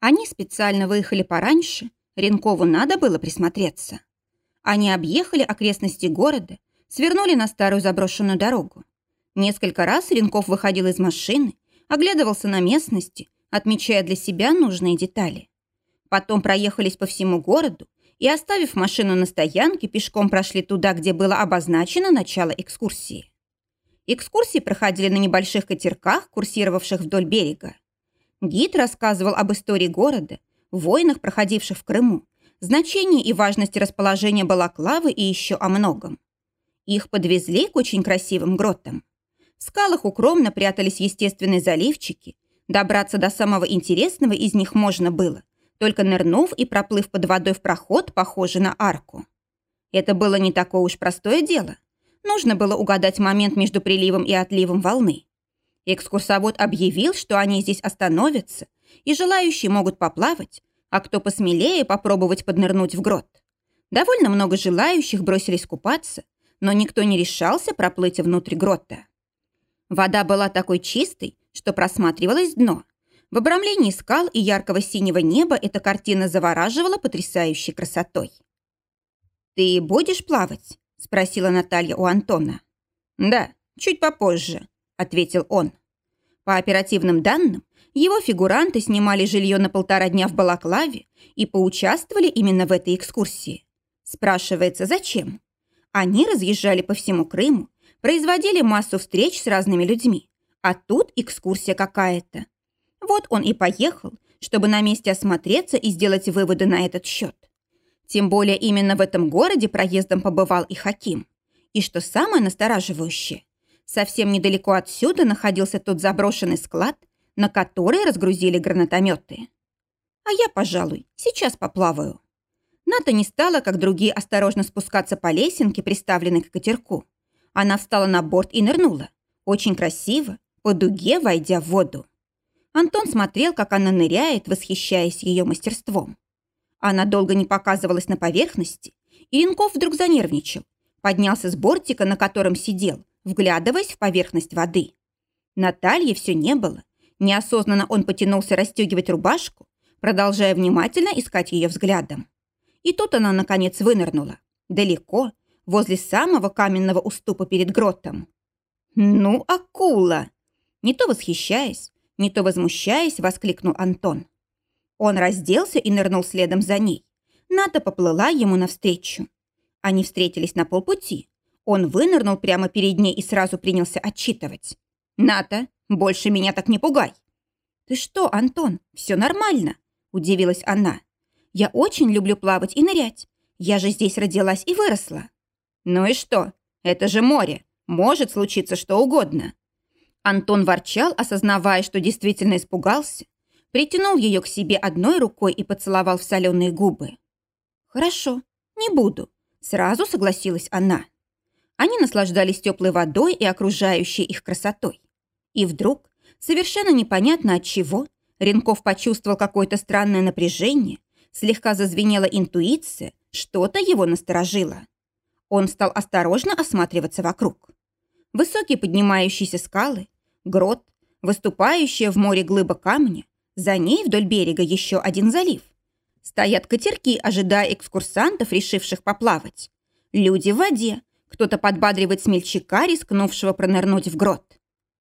Они специально выехали пораньше, Ренкову надо было присмотреться. Они объехали окрестности города, свернули на старую заброшенную дорогу. Несколько раз Ренков выходил из машины, оглядывался на местности, отмечая для себя нужные детали. Потом проехались по всему городу и, оставив машину на стоянке, пешком прошли туда, где было обозначено начало экскурсии. Экскурсии проходили на небольших катерках, курсировавших вдоль берега. Гид рассказывал об истории города, войнах, проходивших в Крыму, значении и важности расположения Балаклавы и еще о многом. Их подвезли к очень красивым гротам. В скалах укромно прятались естественные заливчики. Добраться до самого интересного из них можно было, только нырнув и проплыв под водой в проход, похожий на арку. Это было не такое уж простое дело. Нужно было угадать момент между приливом и отливом волны. Экскурсовод объявил, что они здесь остановятся, и желающие могут поплавать, а кто посмелее попробовать поднырнуть в грот. Довольно много желающих бросились купаться, но никто не решался проплыть внутрь грота. Вода была такой чистой, что просматривалось дно. В обрамлении скал и яркого синего неба эта картина завораживала потрясающей красотой. «Ты будешь плавать?» – спросила Наталья у Антона. «Да, чуть попозже», – ответил он. По оперативным данным, его фигуранты снимали жилье на полтора дня в Балаклаве и поучаствовали именно в этой экскурсии. Спрашивается, зачем? Они разъезжали по всему Крыму, производили массу встреч с разными людьми. А тут экскурсия какая-то. Вот он и поехал, чтобы на месте осмотреться и сделать выводы на этот счет. Тем более именно в этом городе проездом побывал и Хаким. И что самое настораживающее, совсем недалеко отсюда находился тот заброшенный склад, на который разгрузили гранатометы. А я, пожалуй, сейчас поплаваю. Ната не стала, как другие, осторожно спускаться по лесенке, приставленной к катерку. Она встала на борт и нырнула. Очень красиво, по дуге войдя в воду. Антон смотрел, как она ныряет, восхищаясь ее мастерством. Она долго не показывалась на поверхности, и Янков вдруг занервничал. Поднялся с бортика, на котором сидел, вглядываясь в поверхность воды. Натальи все не было. Неосознанно он потянулся расстегивать рубашку, продолжая внимательно искать ее взглядом. И тут она, наконец, вынырнула. Далеко, возле самого каменного уступа перед гротом. «Ну, акула!» Не то восхищаясь, не то возмущаясь, воскликнул Антон. Он разделся и нырнул следом за ней. Ната поплыла ему навстречу. Они встретились на полпути. Он вынырнул прямо перед ней и сразу принялся отчитывать. «Ната, больше меня так не пугай!» «Ты что, Антон, все нормально?» – удивилась она. «Я очень люблю плавать и нырять. Я же здесь родилась и выросла». «Ну и что? Это же море. Может случиться что угодно. Антон ворчал, осознавая, что действительно испугался, притянул ее к себе одной рукой и поцеловал в соленые губы. «Хорошо, не буду», — сразу согласилась она. Они наслаждались теплой водой и окружающей их красотой. И вдруг, совершенно непонятно от чего, Ренков почувствовал какое-то странное напряжение, слегка зазвенела интуиция, что-то его насторожило. Он стал осторожно осматриваться вокруг. Высокие поднимающиеся скалы, грот, выступающая в море глыба камня, за ней вдоль берега еще один залив. Стоят катерки, ожидая экскурсантов, решивших поплавать. Люди в воде, кто-то подбадривает смельчака, рискнувшего пронырнуть в грот.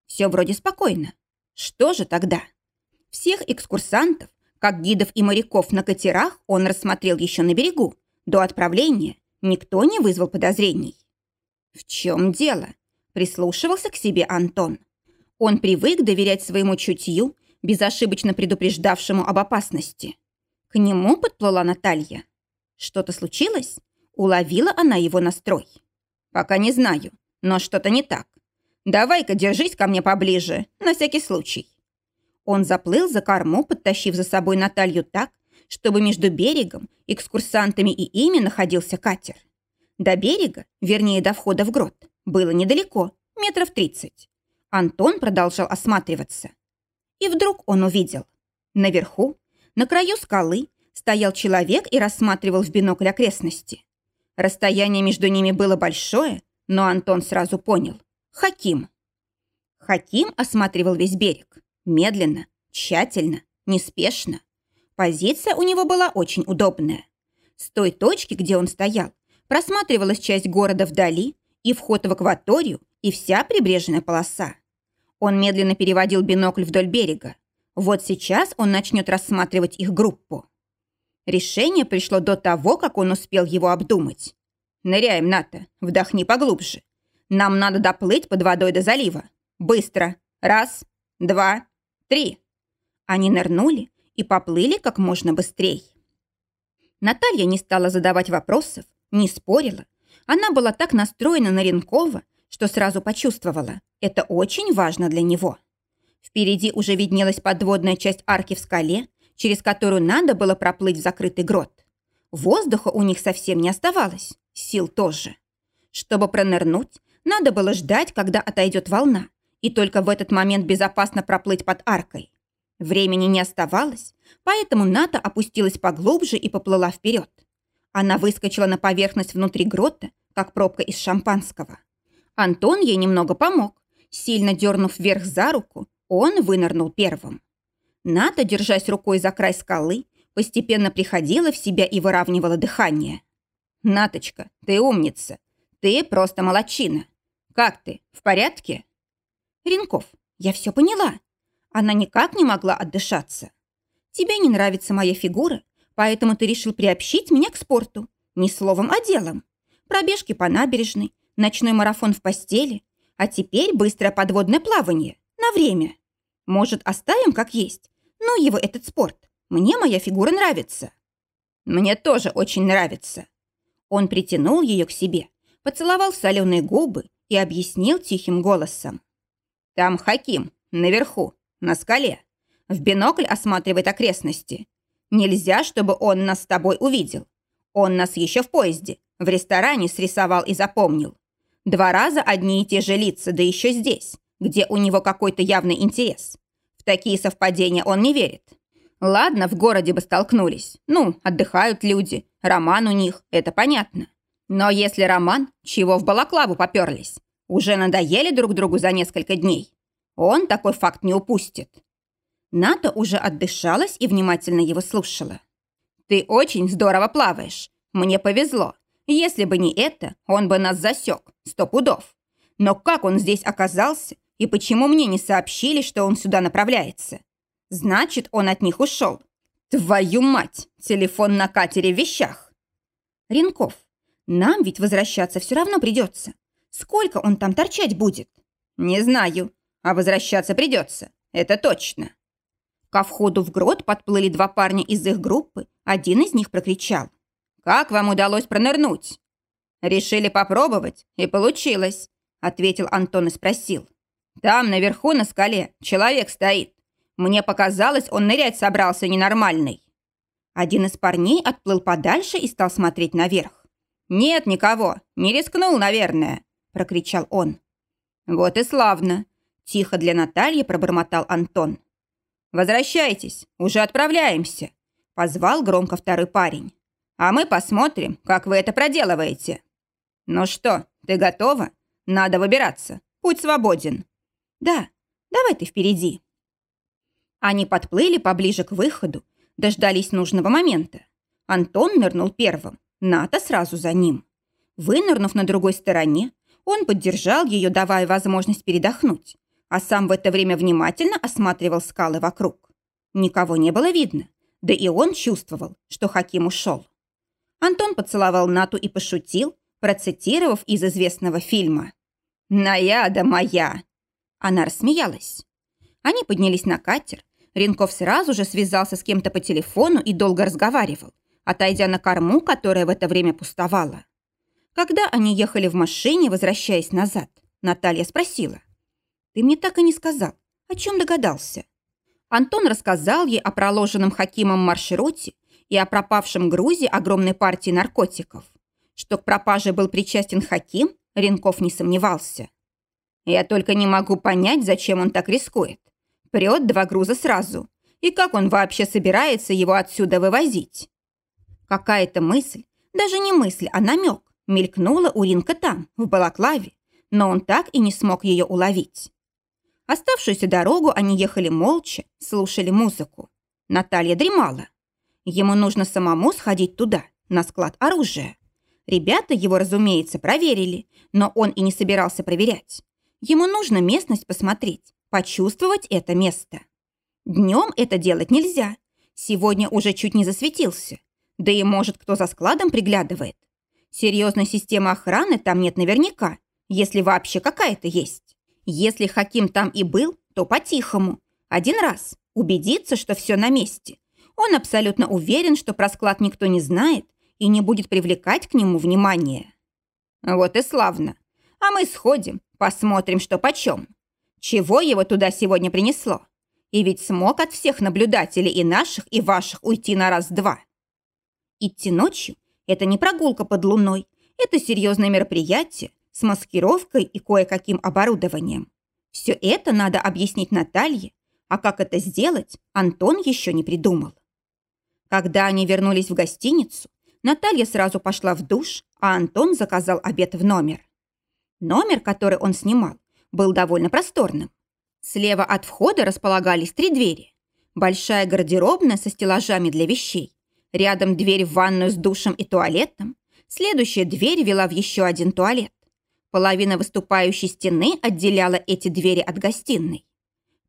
Все вроде спокойно. Что же тогда? Всех экскурсантов, как гидов и моряков на катерах, он рассмотрел еще на берегу. До отправления никто не вызвал подозрений. В чем дело? Прислушивался к себе Антон. Он привык доверять своему чутью, безошибочно предупреждавшему об опасности. К нему подплыла Наталья. Что-то случилось? Уловила она его настрой. Пока не знаю, но что-то не так. Давай-ка держись ко мне поближе, на всякий случай. Он заплыл за корму, подтащив за собой Наталью так, чтобы между берегом, экскурсантами и ими находился катер. До берега, вернее, до входа в грот, было недалеко, метров тридцать. Антон продолжал осматриваться. И вдруг он увидел. Наверху, на краю скалы, стоял человек и рассматривал в бинокль окрестности. Расстояние между ними было большое, но Антон сразу понял. Хаким. Хаким осматривал весь берег. Медленно, тщательно, неспешно. Позиция у него была очень удобная. С той точки, где он стоял, просматривалась часть города вдали, и вход в акваторию, и вся прибрежная полоса. Он медленно переводил бинокль вдоль берега. Вот сейчас он начнет рассматривать их группу. Решение пришло до того, как он успел его обдумать. «Ныряем, Ната, вдохни поглубже. Нам надо доплыть под водой до залива. Быстро. Раз, два, три». Они нырнули и поплыли как можно быстрее. Наталья не стала задавать вопросов, не спорила. Она была так настроена на Ренкова, что сразу почувствовала, это очень важно для него. Впереди уже виднелась подводная часть арки в скале, через которую надо было проплыть в закрытый грот. Воздуха у них совсем не оставалось, сил тоже. Чтобы пронырнуть, надо было ждать, когда отойдет волна, и только в этот момент безопасно проплыть под аркой. Времени не оставалось, поэтому Ната опустилась поглубже и поплыла вперед. Она выскочила на поверхность внутри грота, как пробка из шампанского. Антон ей немного помог. Сильно дернув вверх за руку, он вынырнул первым. Ната, держась рукой за край скалы, постепенно приходила в себя и выравнивала дыхание. «Наточка, ты умница. Ты просто молочина. Как ты, в порядке?» «Ренков, я все поняла». Она никак не могла отдышаться. «Тебе не нравится моя фигура, поэтому ты решил приобщить меня к спорту. Не словом, а делом. Пробежки по набережной, ночной марафон в постели, а теперь быстрое подводное плавание. На время. Может, оставим как есть? Ну, его этот спорт. Мне моя фигура нравится. Мне тоже очень нравится. Он притянул ее к себе, поцеловал соленые губы и объяснил тихим голосом. Там Хаким, наверху, на скале. В бинокль осматривает окрестности. Нельзя, чтобы он нас с тобой увидел. Он нас еще в поезде, в ресторане срисовал и запомнил. Два раза одни и те же лица, да еще здесь, где у него какой-то явный интерес. В такие совпадения он не верит. Ладно, в городе бы столкнулись. Ну, отдыхают люди, роман у них, это понятно. Но если роман, чего в балаклаву поперлись? Уже надоели друг другу за несколько дней. Он такой факт не упустит. Ната уже отдышалась и внимательно его слушала. «Ты очень здорово плаваешь. Мне повезло. Если бы не это, он бы нас засек. Сто пудов. Но как он здесь оказался и почему мне не сообщили, что он сюда направляется? Значит, он от них ушел. Твою мать! Телефон на катере в вещах. Ренков, нам ведь возвращаться все равно придется. Сколько он там торчать будет? Не знаю, а возвращаться придется. Это точно. Ко входу в грот подплыли два парня из их группы. Один из них прокричал. «Как вам удалось пронырнуть?» «Решили попробовать, и получилось», — ответил Антон и спросил. «Там, наверху, на скале, человек стоит. Мне показалось, он нырять собрался ненормальный». Один из парней отплыл подальше и стал смотреть наверх. «Нет никого, не рискнул, наверное», — прокричал он. «Вот и славно», — тихо для Натальи пробормотал Антон. «Возвращайтесь, уже отправляемся», — позвал громко второй парень. «А мы посмотрим, как вы это проделываете». «Ну что, ты готова? Надо выбираться. Путь свободен». «Да, давай ты впереди». Они подплыли поближе к выходу, дождались нужного момента. Антон нырнул первым, Ната сразу за ним. Вынырнув на другой стороне, он поддержал ее, давая возможность передохнуть а сам в это время внимательно осматривал скалы вокруг. Никого не было видно, да и он чувствовал, что Хаким ушел. Антон поцеловал Нату и пошутил, процитировав из известного фильма. «Наяда моя!» Она рассмеялась. Они поднялись на катер. Ренков сразу же связался с кем-то по телефону и долго разговаривал, отойдя на корму, которая в это время пустовала. Когда они ехали в машине, возвращаясь назад, Наталья спросила. Ты мне так и не сказал. О чем догадался?» Антон рассказал ей о проложенном Хакимом маршруте и о пропавшем грузе огромной партии наркотиков. Что к пропаже был причастен Хаким, Ренков не сомневался. «Я только не могу понять, зачем он так рискует. Прет два груза сразу. И как он вообще собирается его отсюда вывозить?» Какая-то мысль, даже не мысль, а намек, мелькнула у Ринка там, в Балаклаве, но он так и не смог ее уловить. Оставшуюся дорогу они ехали молча, слушали музыку. Наталья дремала. Ему нужно самому сходить туда, на склад оружия. Ребята его, разумеется, проверили, но он и не собирался проверять. Ему нужно местность посмотреть, почувствовать это место. Днем это делать нельзя. Сегодня уже чуть не засветился. Да и может, кто за складом приглядывает. Серьезной системы охраны там нет наверняка, если вообще какая-то есть. Если Хаким там и был, то по-тихому. Один раз. Убедиться, что все на месте. Он абсолютно уверен, что про склад никто не знает и не будет привлекать к нему внимание. Вот и славно. А мы сходим, посмотрим, что почем. Чего его туда сегодня принесло? И ведь смог от всех наблюдателей и наших, и ваших уйти на раз-два. Идти ночью – это не прогулка под луной, это серьезное мероприятие с маскировкой и кое-каким оборудованием. Все это надо объяснить Наталье, а как это сделать, Антон еще не придумал. Когда они вернулись в гостиницу, Наталья сразу пошла в душ, а Антон заказал обед в номер. Номер, который он снимал, был довольно просторным. Слева от входа располагались три двери. Большая гардеробная со стеллажами для вещей. Рядом дверь в ванную с душем и туалетом. Следующая дверь вела в еще один туалет. Половина выступающей стены отделяла эти двери от гостиной.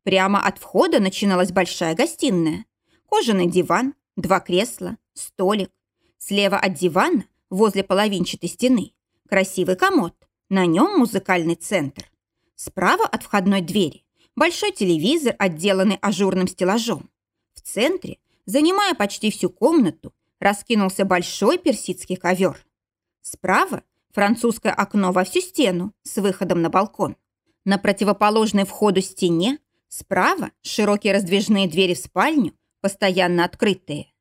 Прямо от входа начиналась большая гостиная. Кожаный диван, два кресла, столик. Слева от дивана, возле половинчатой стены, красивый комод. На нем музыкальный центр. Справа от входной двери большой телевизор, отделанный ажурным стеллажом. В центре, занимая почти всю комнату, раскинулся большой персидский ковер. Справа французское окно во всю стену с выходом на балкон. На противоположной входу стене справа широкие раздвижные двери в спальню, постоянно открытые.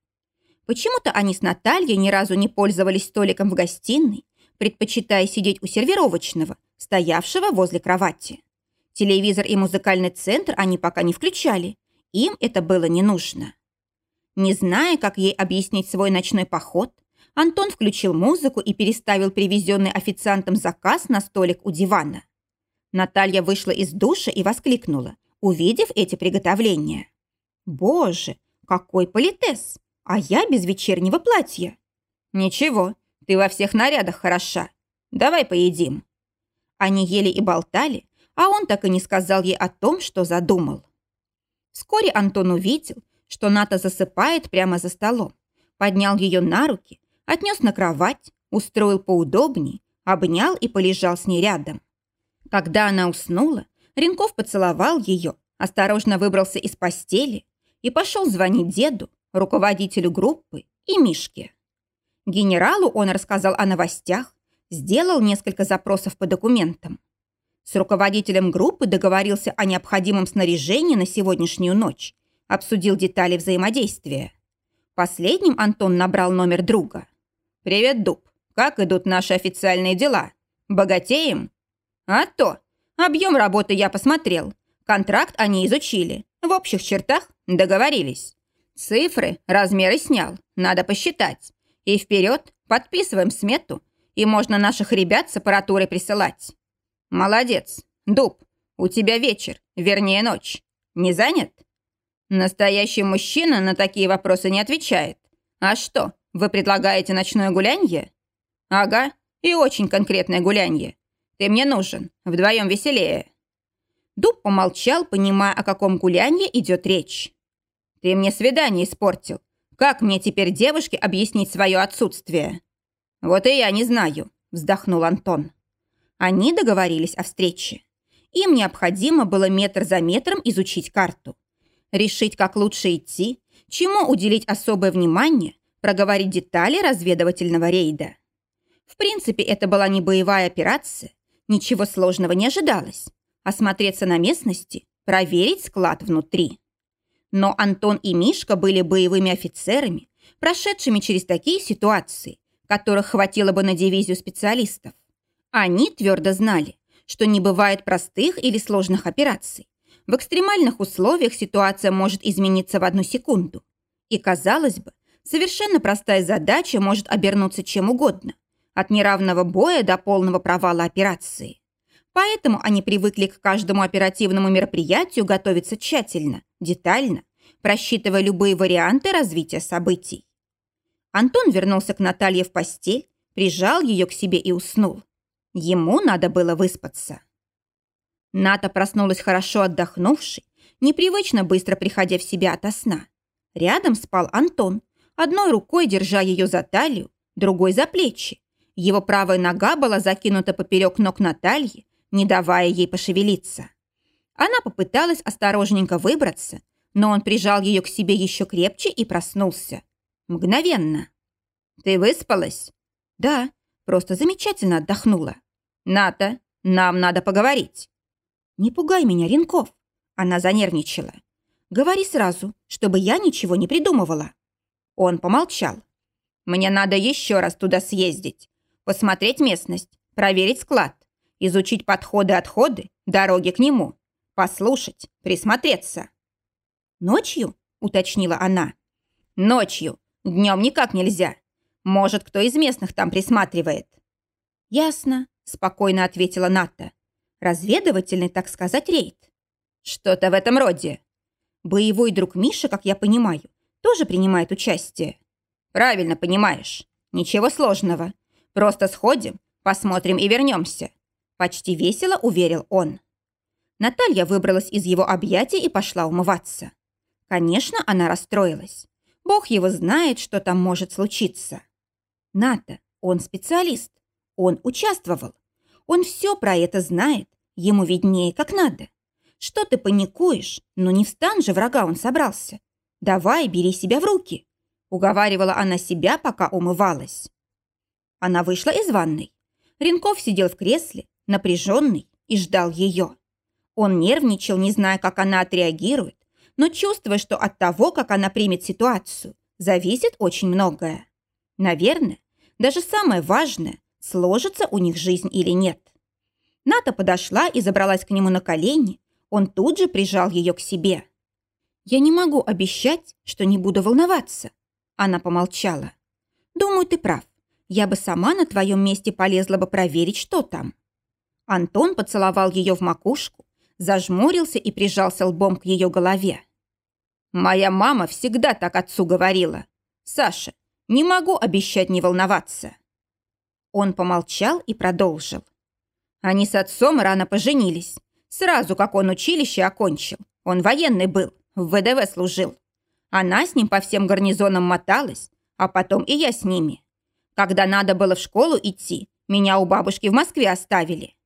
Почему-то они с Натальей ни разу не пользовались столиком в гостиной, предпочитая сидеть у сервировочного, стоявшего возле кровати. Телевизор и музыкальный центр они пока не включали. Им это было не нужно. Не зная, как ей объяснить свой ночной поход, Антон включил музыку и переставил привезенный официантом заказ на столик у дивана. Наталья вышла из душа и воскликнула, увидев эти приготовления. «Боже, какой политес! А я без вечернего платья!» «Ничего, ты во всех нарядах хороша. Давай поедим». Они ели и болтали, а он так и не сказал ей о том, что задумал. Вскоре Антон увидел, что Ната засыпает прямо за столом, поднял ее на руки, отнес на кровать, устроил поудобнее, обнял и полежал с ней рядом. Когда она уснула, Ренков поцеловал ее, осторожно выбрался из постели и пошел звонить деду, руководителю группы и Мишке. Генералу он рассказал о новостях, сделал несколько запросов по документам. С руководителем группы договорился о необходимом снаряжении на сегодняшнюю ночь, обсудил детали взаимодействия. Последним Антон набрал номер друга. «Привет, Дуб. Как идут наши официальные дела? Богатеем?» «А то. Объем работы я посмотрел. Контракт они изучили. В общих чертах договорились. Цифры, размеры снял. Надо посчитать. И вперед подписываем смету, и можно наших ребят с аппаратурой присылать. «Молодец. Дуб, у тебя вечер, вернее ночь. Не занят?» Настоящий мужчина на такие вопросы не отвечает. «А что, вы предлагаете ночное гулянье?» «Ага, и очень конкретное гулянье. Ты мне нужен, вдвоем веселее». Дуб помолчал, понимая, о каком гулянье идет речь. «Ты мне свидание испортил. Как мне теперь девушке объяснить свое отсутствие?» «Вот и я не знаю», – вздохнул Антон. Они договорились о встрече. Им необходимо было метр за метром изучить карту. Решить, как лучше идти, чему уделить особое внимание, проговорить детали разведывательного рейда. В принципе, это была не боевая операция, ничего сложного не ожидалось. Осмотреться на местности, проверить склад внутри. Но Антон и Мишка были боевыми офицерами, прошедшими через такие ситуации, которых хватило бы на дивизию специалистов. Они твердо знали, что не бывает простых или сложных операций. В экстремальных условиях ситуация может измениться в одну секунду. И, казалось бы, совершенно простая задача может обернуться чем угодно. От неравного боя до полного провала операции. Поэтому они привыкли к каждому оперативному мероприятию готовиться тщательно, детально, просчитывая любые варианты развития событий. Антон вернулся к Наталье в постель, прижал ее к себе и уснул. Ему надо было выспаться. Ната проснулась хорошо отдохнувшей, непривычно быстро приходя в себя ото сна. Рядом спал Антон, одной рукой держа ее за талию, другой за плечи. Его правая нога была закинута поперек ног Натальи, не давая ей пошевелиться. Она попыталась осторожненько выбраться, но он прижал ее к себе еще крепче и проснулся. Мгновенно. «Ты выспалась?» «Да, просто замечательно отдохнула». «Ната, нам надо поговорить». «Не пугай меня, Ренков». Она занервничала. «Говори сразу, чтобы я ничего не придумывала». Он помолчал. «Мне надо еще раз туда съездить, посмотреть местность, проверить склад, изучить подходы-отходы, дороги к нему, послушать, присмотреться». «Ночью?» – уточнила она. «Ночью. Днем никак нельзя. Может, кто из местных там присматривает». «Ясно», – спокойно ответила Ната. «Разведывательный, так сказать, рейд». «Что-то в этом роде». «Боевой друг Миша, как я понимаю, тоже принимает участие». «Правильно понимаешь. Ничего сложного. Просто сходим, посмотрим и вернемся». Почти весело уверил он. Наталья выбралась из его объятий и пошла умываться. Конечно, она расстроилась. Бог его знает, что там может случиться. Ната, он специалист. Он участвовал. Он все про это знает. Ему виднее, как надо. Что ты паникуешь? Ну не в стан же врага он собрался. Давай, бери себя в руки. Уговаривала она себя, пока умывалась. Она вышла из ванной. Ренков сидел в кресле, напряженный, и ждал ее. Он нервничал, не зная, как она отреагирует, но чувствуя, что от того, как она примет ситуацию, зависит очень многое. Наверное, даже самое важное, сложится у них жизнь или нет. Ната подошла и забралась к нему на колени, он тут же прижал ее к себе. «Я не могу обещать, что не буду волноваться», она помолчала. «Думаю, ты прав. Я бы сама на твоем месте полезла бы проверить, что там». Антон поцеловал ее в макушку, зажмурился и прижался лбом к ее голове. Моя мама всегда так отцу говорила. Саша, не могу обещать не волноваться. Он помолчал и продолжил. Они с отцом рано поженились. Сразу, как он училище окончил. Он военный был, в ВДВ служил. Она с ним по всем гарнизонам моталась, а потом и я с ними. Когда надо было в школу идти, меня у бабушки в Москве оставили.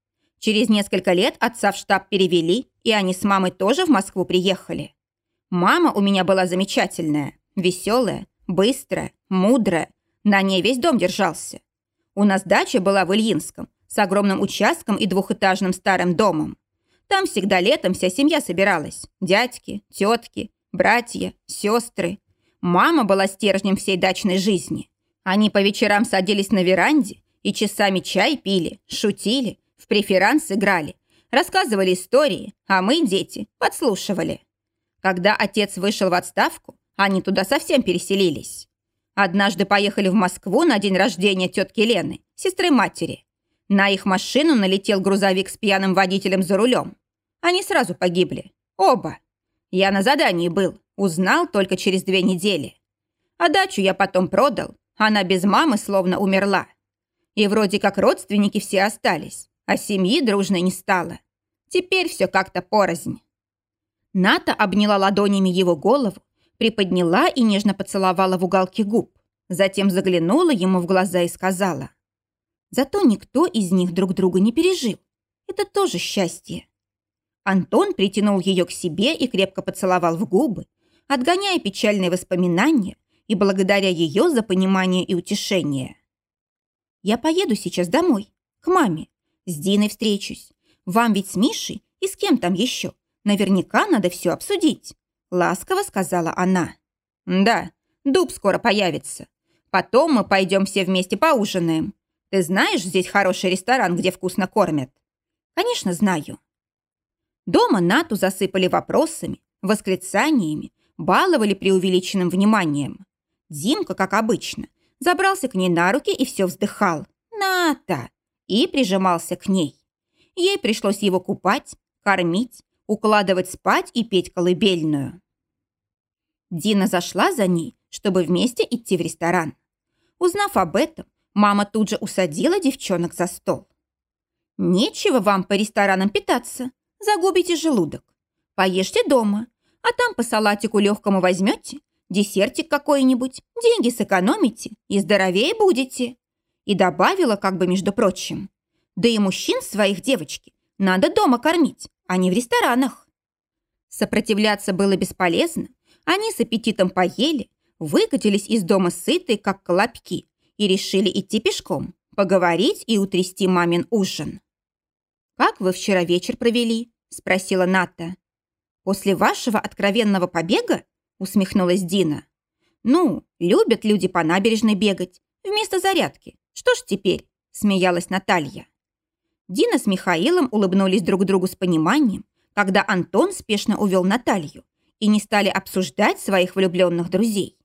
Через несколько лет отца в штаб перевели, и они с мамой тоже в Москву приехали. Мама у меня была замечательная, веселая, быстрая, мудрая. На ней весь дом держался. У нас дача была в Ильинском, с огромным участком и двухэтажным старым домом. Там всегда летом вся семья собиралась. Дядьки, тетки, братья, сестры. Мама была стержнем всей дачной жизни. Они по вечерам садились на веранде и часами чай пили, шутили, в преферанс играли, рассказывали истории, а мы, дети, подслушивали. Когда отец вышел в отставку, они туда совсем переселились. Однажды поехали в Москву на день рождения тетки Лены, сестры матери. На их машину налетел грузовик с пьяным водителем за рулем. Они сразу погибли. Оба. Я на задании был, узнал только через две недели. А дачу я потом продал, она без мамы словно умерла. И вроде как родственники все остались, а семьи дружной не стало. Теперь все как-то порознь. Ната обняла ладонями его голову, приподняла и нежно поцеловала в уголки губ. Затем заглянула ему в глаза и сказала. «Зато никто из них друг друга не пережил. Это тоже счастье». Антон притянул ее к себе и крепко поцеловал в губы, отгоняя печальные воспоминания и благодаря ее за понимание и утешение. «Я поеду сейчас домой, к маме. С Диной встречусь. Вам ведь с Мишей и с кем там еще? Наверняка надо все обсудить», — ласково сказала она. «Да, дуб скоро появится. Потом мы пойдем все вместе поужинаем. Ты знаешь, здесь хороший ресторан, где вкусно кормят?» «Конечно, знаю». Дома Нату засыпали вопросами, восклицаниями, баловали преувеличенным вниманием. Димка, как обычно, забрался к ней на руки и все вздыхал. «Ната!» И прижимался к ней. Ей пришлось его купать, кормить, укладывать спать и петь колыбельную. Дина зашла за ней, чтобы вместе идти в ресторан. Узнав об этом, мама тут же усадила девчонок за стол. «Нечего вам по ресторанам питаться, загубите желудок. Поешьте дома, а там по салатику легкому возьмете, десертик какой-нибудь, деньги сэкономите и здоровее будете». И добавила как бы между прочим. «Да и мужчин своих девочки надо дома кормить, а не в ресторанах». Сопротивляться было бесполезно. Они с аппетитом поели, выкатились из дома сытые, как колобки, и решили идти пешком, поговорить и утрясти мамин ужин. «Как вы вчера вечер провели?» – спросила Ната. «После вашего откровенного побега?» – усмехнулась Дина. «Ну, любят люди по набережной бегать, вместо зарядки. Что ж теперь?» – смеялась Наталья. Дина с Михаилом улыбнулись друг другу с пониманием, когда Антон спешно увел Наталью и не стали обсуждать своих влюбленных друзей.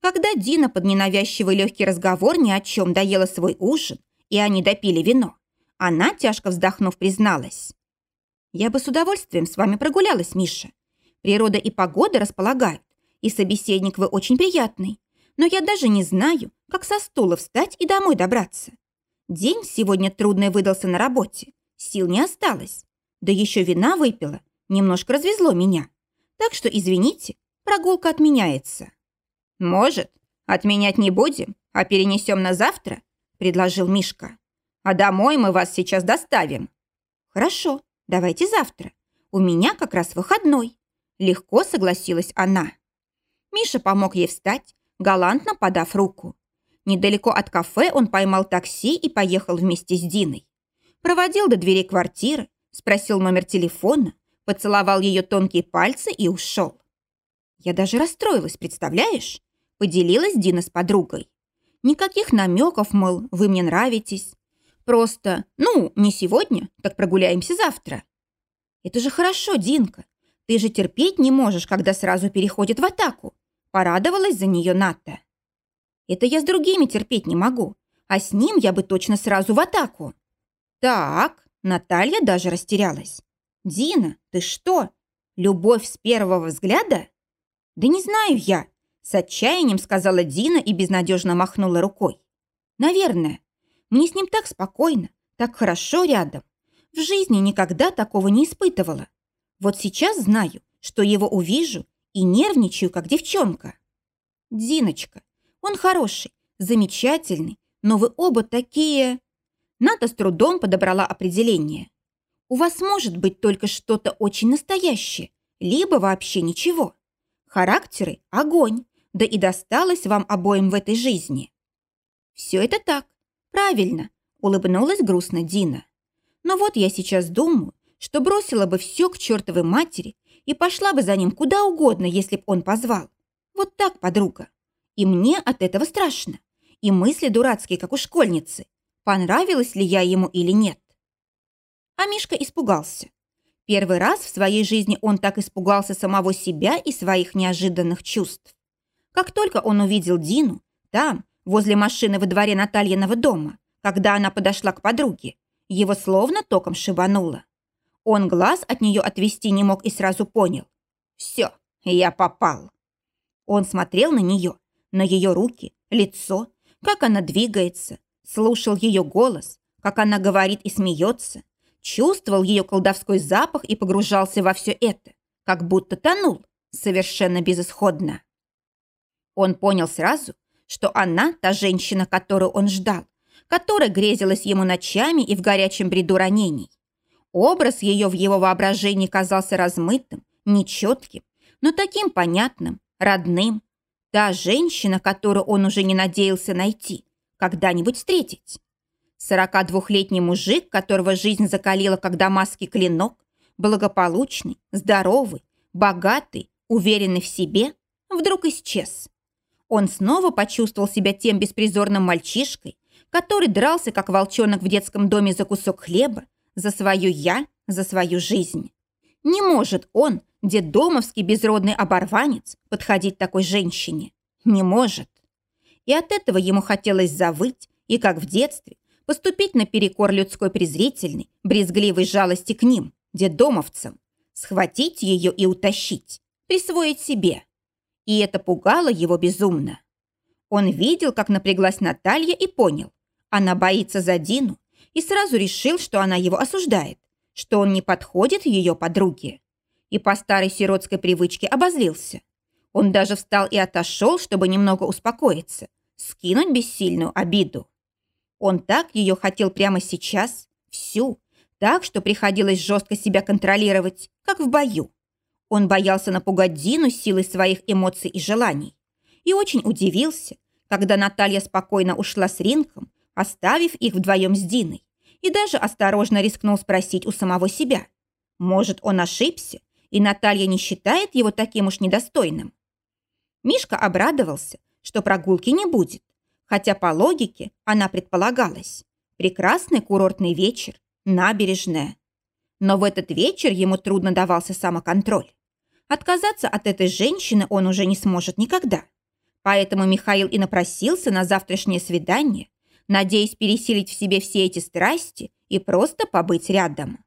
Когда Дина под ненавязчивый легкий разговор ни о чем доела свой ужин, и они допили вино, она, тяжко вздохнув, призналась. «Я бы с удовольствием с вами прогулялась, Миша. Природа и погода располагают, и собеседник вы очень приятный. Но я даже не знаю, как со стула встать и домой добраться. День сегодня трудный выдался на работе, сил не осталось. Да еще вина выпила, немножко развезло меня. Так что, извините, прогулка отменяется». «Может, отменять не будем, а перенесем на завтра?» – предложил Мишка. «А домой мы вас сейчас доставим». «Хорошо, давайте завтра. У меня как раз выходной». Легко согласилась она. Миша помог ей встать, галантно подав руку. Недалеко от кафе он поймал такси и поехал вместе с Диной. Проводил до двери квартиры, спросил номер телефона, поцеловал ее тонкие пальцы и ушел. Я даже расстроилась, представляешь? Поделилась Дина с подругой. Никаких намеков, мол, вы мне нравитесь. Просто, ну, не сегодня, так прогуляемся завтра. Это же хорошо, Динка. Ты же терпеть не можешь, когда сразу переходит в атаку. Порадовалась за нее Ната. Это я с другими терпеть не могу, а с ним я бы точно сразу в атаку. Так, Наталья даже растерялась. Дина, ты что? Любовь с первого взгляда? Да не знаю я, с отчаянием сказала Дина и безнадежно махнула рукой. «Наверное. Мне с ним так спокойно, так хорошо рядом. В жизни никогда такого не испытывала. Вот сейчас знаю, что его увижу и нервничаю, как девчонка. Диночка, он хороший, замечательный, но вы оба такие...» Ната с трудом подобрала определение. «У вас может быть только что-то очень настоящее, либо вообще ничего. Характеры – огонь, да и досталось вам обоим в этой жизни. Все это так, правильно, улыбнулась грустно Дина. Но вот я сейчас думаю, что бросила бы все к чертовой матери и пошла бы за ним куда угодно, если б он позвал. Вот так, подруга. И мне от этого страшно. И мысли дурацкие, как у школьницы. Понравилась ли я ему или нет? А Мишка испугался. Первый раз в своей жизни он так испугался самого себя и своих неожиданных чувств. Как только он увидел Дину, там, возле машины во дворе Натальиного дома, когда она подошла к подруге, его словно током шибануло. Он глаз от нее отвести не мог и сразу понял. «Все, я попал». Он смотрел на нее, на ее руки, лицо, как она двигается, слушал ее голос, как она говорит и смеется, чувствовал ее колдовской запах и погружался во все это, как будто тонул, совершенно безысходно. Он понял сразу, что она та женщина, которую он ждал, которая грезилась ему ночами и в горячем бреду ранений. Образ ее в его воображении казался размытым, нечетким, но таким понятным, родным. Та женщина, которую он уже не надеялся найти, когда-нибудь встретить. 42-летний мужик, которого жизнь закалила как дамасский клинок, благополучный, здоровый, богатый, уверенный в себе, вдруг исчез. Он снова почувствовал себя тем беспризорным мальчишкой, который дрался, как волчонок в детском доме за кусок хлеба, за свою «я», за свою жизнь. Не может он, детдомовский безродный оборванец, подходить такой женщине. Не может. И от этого ему хотелось завыть, и, как в детстве, поступить наперекор людской презрительной, брезгливой жалости к ним, детдомовцам, схватить ее и утащить, присвоить себе – и это пугало его безумно. Он видел, как напряглась Наталья и понял. Она боится за Дину и сразу решил, что она его осуждает, что он не подходит ее подруге. И по старой сиротской привычке обозлился. Он даже встал и отошел, чтобы немного успокоиться, скинуть бессильную обиду. Он так ее хотел прямо сейчас, всю, так, что приходилось жестко себя контролировать, как в бою. Он боялся напугать Дину силой своих эмоций и желаний. И очень удивился, когда Наталья спокойно ушла с ринком, оставив их вдвоем с Диной, и даже осторожно рискнул спросить у самого себя. Может, он ошибся, и Наталья не считает его таким уж недостойным? Мишка обрадовался, что прогулки не будет, хотя по логике она предполагалась. Прекрасный курортный вечер, набережная. Но в этот вечер ему трудно давался самоконтроль. Отказаться от этой женщины он уже не сможет никогда. Поэтому Михаил и напросился на завтрашнее свидание, надеясь пересилить в себе все эти страсти и просто побыть рядом.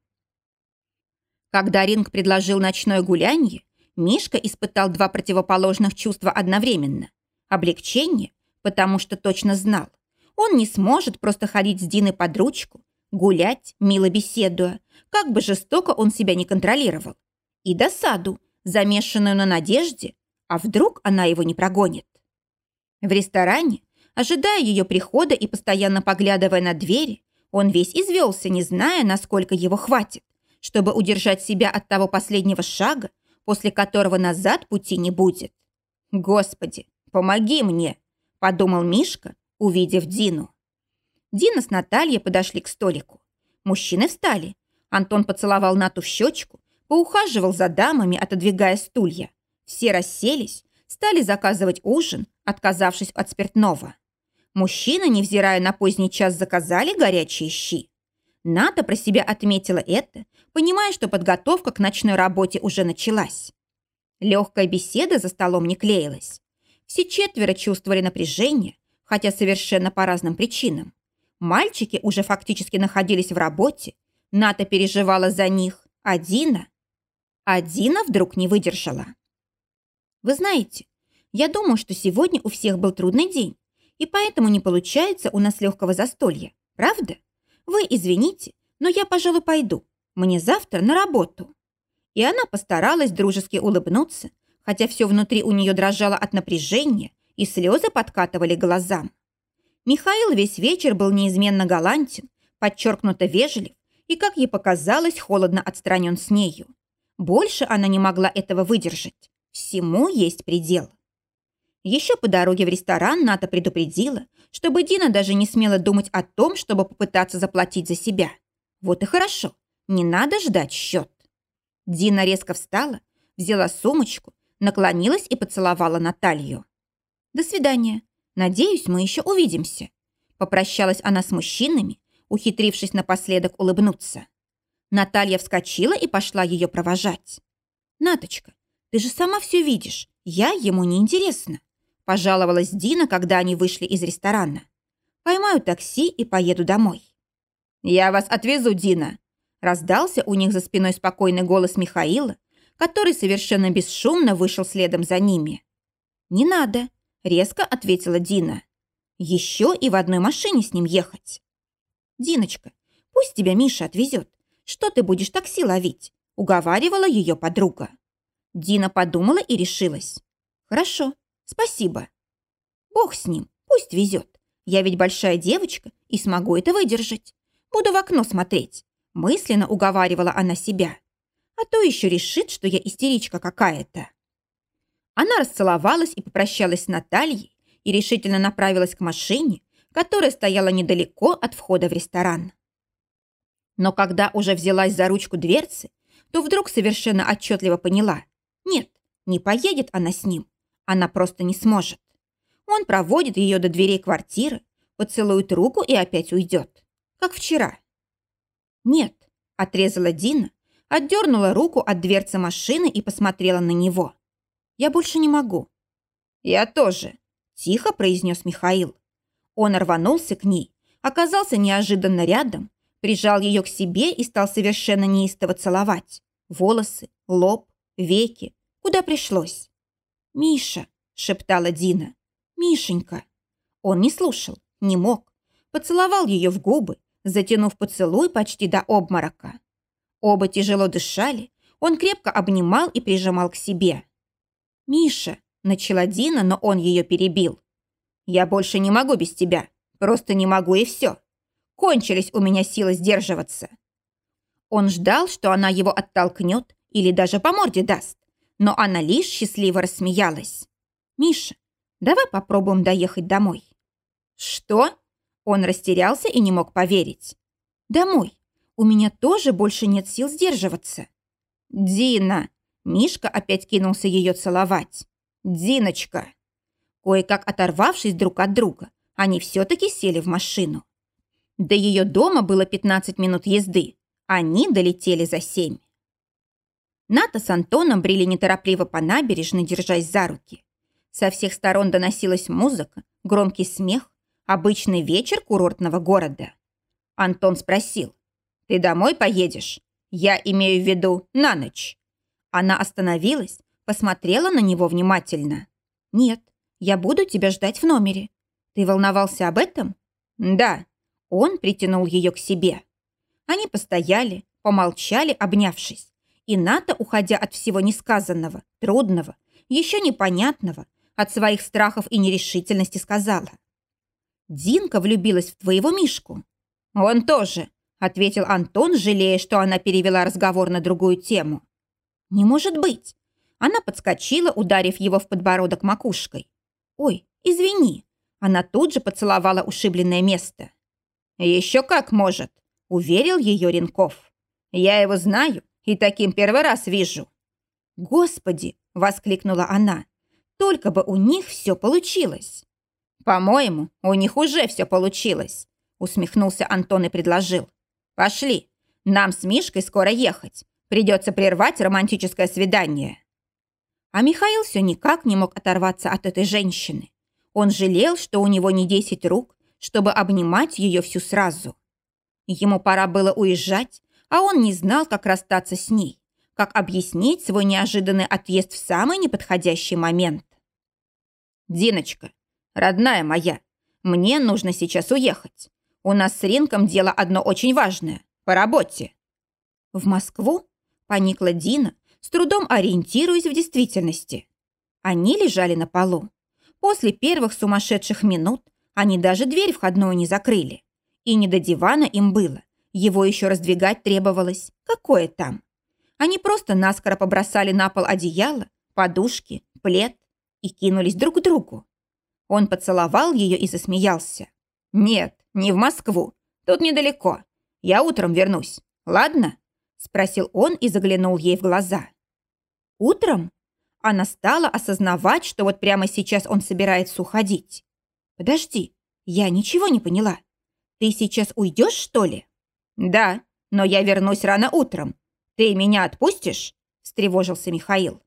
Когда Ринг предложил ночное гулянье, Мишка испытал два противоположных чувства одновременно. Облегчение, потому что точно знал, он не сможет просто ходить с Диной под ручку, гулять, мило беседуя, как бы жестоко он себя не контролировал. И досаду, замешанную на надежде, а вдруг она его не прогонит. В ресторане, ожидая ее прихода и постоянно поглядывая на двери, он весь извелся, не зная, насколько его хватит, чтобы удержать себя от того последнего шага, после которого назад пути не будет. «Господи, помоги мне!» – подумал Мишка, увидев Дину. Дина с Натальей подошли к столику. Мужчины встали. Антон поцеловал Нату в щечку, поухаживал за дамами, отодвигая стулья. Все расселись, стали заказывать ужин, отказавшись от спиртного. Мужчины, невзирая на поздний час, заказали горячие щи. Ната про себя отметила это, понимая, что подготовка к ночной работе уже началась. Легкая беседа за столом не клеилась. Все четверо чувствовали напряжение, хотя совершенно по разным причинам. Мальчики уже фактически находились в работе, Ната переживала за них, а Дина... А Дина вдруг не выдержала. «Вы знаете, я думаю, что сегодня у всех был трудный день, и поэтому не получается у нас легкого застолья, правда? Вы извините, но я, пожалуй, пойду. Мне завтра на работу». И она постаралась дружески улыбнуться, хотя все внутри у нее дрожало от напряжения, и слезы подкатывали глазам. Михаил весь вечер был неизменно галантен, подчеркнуто вежлив и, как ей показалось, холодно отстранен с нею. Больше она не могла этого выдержать. Всему есть предел. Еще по дороге в ресторан Ната предупредила, чтобы Дина даже не смела думать о том, чтобы попытаться заплатить за себя. Вот и хорошо, не надо ждать счет. Дина резко встала, взяла сумочку, наклонилась и поцеловала Наталью. «До свидания. Надеюсь, мы еще увидимся». Попрощалась она с мужчинами, ухитрившись напоследок улыбнуться. Наталья вскочила и пошла ее провожать. «Наточка, ты же сама все видишь. Я ему не интересна. Пожаловалась Дина, когда они вышли из ресторана. Поймаю такси и поеду домой. «Я вас отвезу, Дина!» Раздался у них за спиной спокойный голос Михаила, который совершенно бесшумно вышел следом за ними. «Не надо», — резко ответила Дина. «Еще и в одной машине с ним ехать». «Диночка, пусть тебя Миша отвезет. Что ты будешь такси ловить?» — уговаривала ее подруга. Дина подумала и решилась. «Хорошо, спасибо». «Бог с ним, пусть везет. Я ведь большая девочка и смогу это выдержать. Буду в окно смотреть», — мысленно уговаривала она себя. «А то еще решит, что я истеричка какая-то». Она расцеловалась и попрощалась с Натальей и решительно направилась к машине, которая стояла недалеко от входа в ресторан. Но когда уже взялась за ручку дверцы, то вдруг совершенно отчетливо поняла, нет, не поедет она с ним. Она просто не сможет. Он проводит ее до дверей квартиры, поцелует руку и опять уйдет. Как вчера. «Нет», – отрезала Дина, отдернула руку от дверцы машины и посмотрела на него. «Я больше не могу». «Я тоже», – тихо произнес Михаил. Он рванулся к ней, оказался неожиданно рядом, прижал ее к себе и стал совершенно неистово целовать. Волосы, лоб, веки, куда пришлось. «Миша», — шептала Дина, — «Мишенька». Он не слушал, не мог. Поцеловал ее в губы, затянув поцелуй почти до обморока. Оба тяжело дышали, он крепко обнимал и прижимал к себе. «Миша», — начала Дина, но он ее перебил. «Я больше не могу без тебя. Просто не могу и все. Кончились у меня силы сдерживаться». Он ждал, что она его оттолкнет или даже по морде даст, но она лишь счастливо рассмеялась. «Миша, давай попробуем доехать домой». «Что?» Он растерялся и не мог поверить. «Домой. У меня тоже больше нет сил сдерживаться». «Дина!» Мишка опять кинулся ее целовать. «Диночка!» Кое-как оторвавшись друг от друга, они все-таки сели в машину. До ее дома было 15 минут езды. Они долетели за семь. Ната с Антоном брели неторопливо по набережной, держась за руки. Со всех сторон доносилась музыка, громкий смех, обычный вечер курортного города. Антон спросил, «Ты домой поедешь? Я имею в виду на ночь». Она остановилась, посмотрела на него внимательно. «Нет, я буду тебя ждать в номере. Ты волновался об этом?» «Да». Он притянул ее к себе. Они постояли, помолчали, обнявшись. И Ната, уходя от всего несказанного, трудного, еще непонятного, от своих страхов и нерешительности сказала. «Динка влюбилась в твоего Мишку». «Он тоже», — ответил Антон, жалея, что она перевела разговор на другую тему. «Не может быть!» Она подскочила, ударив его в подбородок макушкой. «Ой, извини!» Она тут же поцеловала ушибленное место. «Еще как может!» — уверил ее Ренков. «Я его знаю и таким первый раз вижу». «Господи!» — воскликнула она. «Только бы у них все получилось!» «По-моему, у них уже все получилось», — усмехнулся Антон и предложил. «Пошли, нам с Мишкой скоро ехать. Придется прервать романтическое свидание». А Михаил все никак не мог оторваться от этой женщины. Он жалел, что у него не десять рук, чтобы обнимать ее всю сразу. Ему пора было уезжать, а он не знал, как расстаться с ней, как объяснить свой неожиданный отъезд в самый неподходящий момент. «Диночка, родная моя, мне нужно сейчас уехать. У нас с Ринком дело одно очень важное, по работе». «В Москву?» Поникла Дина, с трудом ориентируясь в действительности. Они лежали на полу. После первых сумасшедших минут они даже дверь входную не закрыли. И не до дивана им было. Его еще раздвигать требовалось. Какое там? Они просто наскоро побросали на пол одеяло, подушки, плед и кинулись друг к другу. Он поцеловал ее и засмеялся. «Нет, не в Москву. Тут недалеко. Я утром вернусь. Ладно?» Спросил он и заглянул ей в глаза. Утром она стала осознавать, что вот прямо сейчас он собирается уходить. «Подожди, я ничего не поняла. Ты сейчас уйдешь, что ли?» «Да, но я вернусь рано утром. Ты меня отпустишь?» – встревожился Михаил.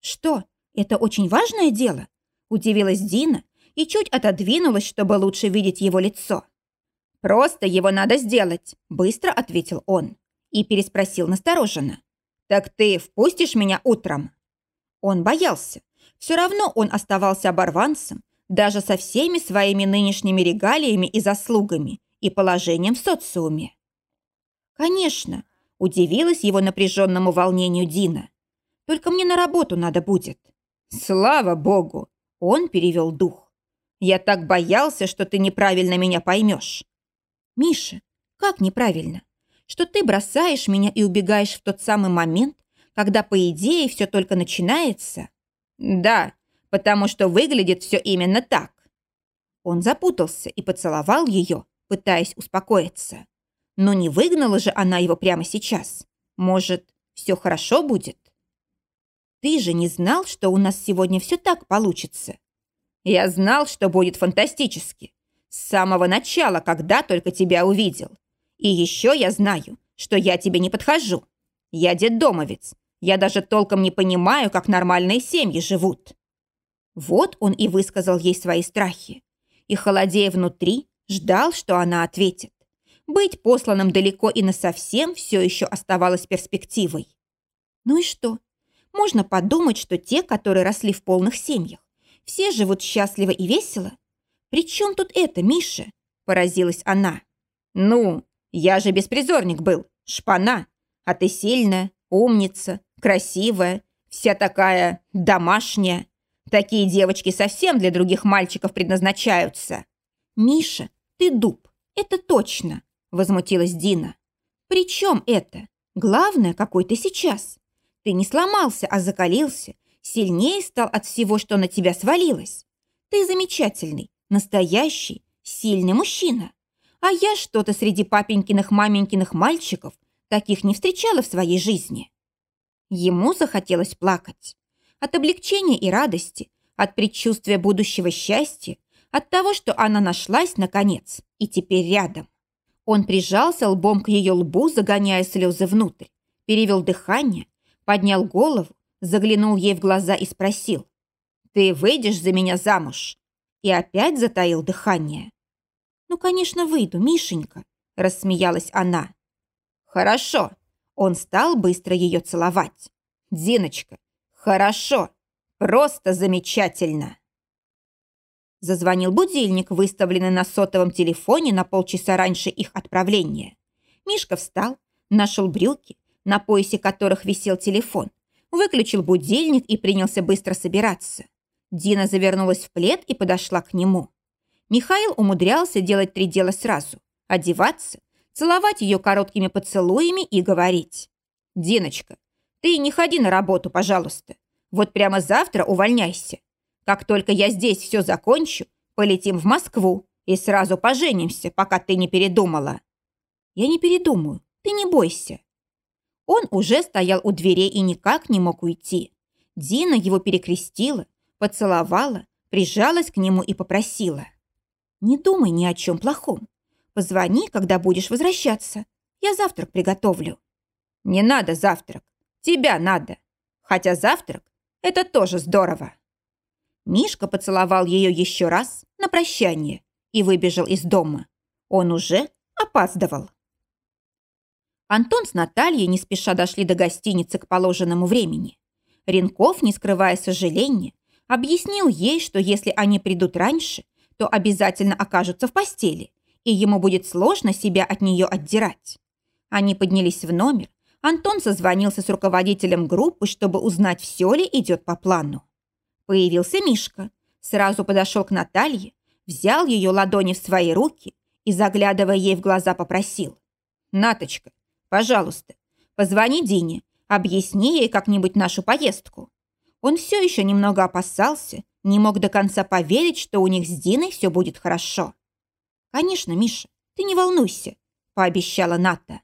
«Что, это очень важное дело?» – удивилась Дина и чуть отодвинулась, чтобы лучше видеть его лицо. «Просто его надо сделать», – быстро ответил он и переспросил настороженно. «Так ты впустишь меня утром?» Он боялся. Все равно он оставался оборванцем, даже со всеми своими нынешними регалиями и заслугами и положением в социуме. «Конечно», – удивилась его напряженному волнению Дина. «Только мне на работу надо будет». «Слава богу!» – он перевел дух. «Я так боялся, что ты неправильно меня поймешь». «Миша, как неправильно? что ты бросаешь меня и убегаешь в тот самый момент, когда, по идее, все только начинается? Да, потому что выглядит все именно так. Он запутался и поцеловал ее, пытаясь успокоиться. Но не выгнала же она его прямо сейчас. Может, все хорошо будет? Ты же не знал, что у нас сегодня все так получится. Я знал, что будет фантастически. С самого начала, когда только тебя увидел. И еще я знаю, что я тебе не подхожу. Я детдомовец. Я даже толком не понимаю, как нормальные семьи живут». Вот он и высказал ей свои страхи. И, холодея внутри, ждал, что она ответит. Быть посланным далеко и насовсем все еще оставалось перспективой. Ну и что? Можно подумать, что те, которые росли в полных семьях, все живут счастливо и весело. «При чем тут это, Миша?» – поразилась она. «Ну, я же беспризорник был, шпана, а ты сильная, умница, красивая, вся такая домашняя. Такие девочки совсем для других мальчиков предназначаются». «Миша, ты дуб, это точно», – возмутилась Дина. «При чем это? Главное, какой ты сейчас. Ты не сломался, а закалился, сильнее стал от всего, что на тебя свалилось. Ты замечательный, настоящий, сильный мужчина. А я что-то среди папенькиных маменькиных мальчиков таких не встречала в своей жизни. Ему захотелось плакать. От облегчения и радости, от предчувствия будущего счастья, от того, что она нашлась, наконец, и теперь рядом. Он прижался лбом к ее лбу, загоняя слезы внутрь, перевел дыхание, поднял голову, заглянул ей в глаза и спросил. «Ты выйдешь за меня замуж?» И опять затаил дыхание. «Ну, конечно, выйду, Мишенька», – рассмеялась она. «Хорошо». Он стал быстро ее целовать. «Диночка, хорошо. Просто замечательно». Зазвонил будильник, выставленный на сотовом телефоне на полчаса раньше их отправления. Мишка встал, нашел брюки, на поясе которых висел телефон, выключил будильник и принялся быстро собираться. Дина завернулась в плед и подошла к нему. Михаил умудрялся делать три дела сразу. Одеваться, целовать ее короткими поцелуями и говорить. «Диночка, ты не ходи на работу, пожалуйста. Вот прямо завтра увольняйся. Как только я здесь все закончу, полетим в Москву и сразу поженимся, пока ты не передумала». «Я не передумаю, ты не бойся». Он уже стоял у дверей и никак не мог уйти. Дина его перекрестила, поцеловала, прижалась к нему и попросила. «Не думай ни о чем плохом. Позвони, когда будешь возвращаться. Я завтрак приготовлю». «Не надо завтрак. Тебя надо. Хотя завтрак – это тоже здорово». Мишка поцеловал ее еще раз на прощание и выбежал из дома. Он уже опаздывал. Антон с Натальей не спеша дошли до гостиницы к положенному времени. Ренков, не скрывая сожаления, объяснил ей, что если они придут раньше, то обязательно окажутся в постели, и ему будет сложно себя от нее отдирать. Они поднялись в номер, Антон созвонился с руководителем группы, чтобы узнать, все ли идет по плану. Появился Мишка, сразу подошел к Наталье, взял ее ладони в свои руки и, заглядывая ей в глаза, попросил. «Наточка, Пожалуйста, позвони Дине, объясни ей как-нибудь нашу поездку. Он все еще немного опасался, не мог до конца поверить, что у них с Диной все будет хорошо. «Конечно, Миша, ты не волнуйся», – пообещала Ната.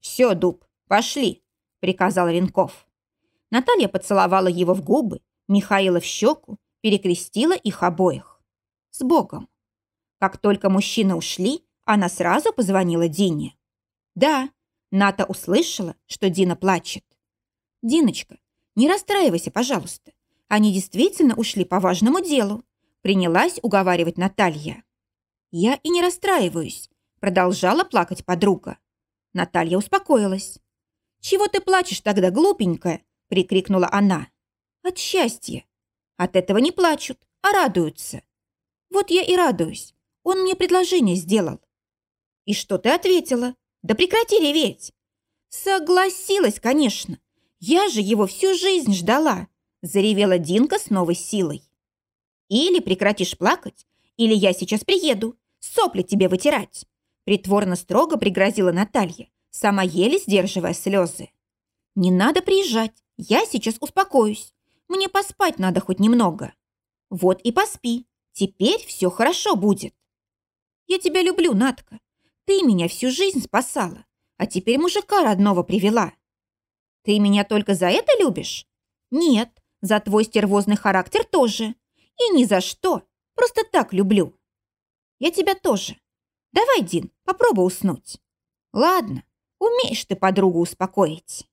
«Все, Дуб, пошли», – приказал Ренков. Наталья поцеловала его в губы, Михаила в щеку, перекрестила их обоих. С Богом. Как только мужчины ушли, она сразу позвонила Дине. «Да, Ната услышала, что Дина плачет. «Диночка, не расстраивайся, пожалуйста. Они действительно ушли по важному делу», принялась уговаривать Наталья. «Я и не расстраиваюсь», продолжала плакать подруга. Наталья успокоилась. «Чего ты плачешь тогда, глупенькая?» прикрикнула она. «От счастья. От этого не плачут, а радуются. Вот я и радуюсь. Он мне предложение сделал». «И что ты ответила?» Да прекрати реветь!» «Согласилась, конечно. Я же его всю жизнь ждала!» Заревела Динка с новой силой. «Или прекратишь плакать, или я сейчас приеду, сопли тебе вытирать!» Притворно строго пригрозила Наталья, сама еле сдерживая слезы. «Не надо приезжать, я сейчас успокоюсь. Мне поспать надо хоть немного. Вот и поспи, теперь все хорошо будет. Я тебя люблю, Натка, ты меня всю жизнь спасала, а теперь мужика родного привела. Ты меня только за это любишь? Нет, за твой стервозный характер тоже. И ни за что, просто так люблю. Я тебя тоже. Давай, Дин, попробуй уснуть. Ладно, умеешь ты подругу успокоить.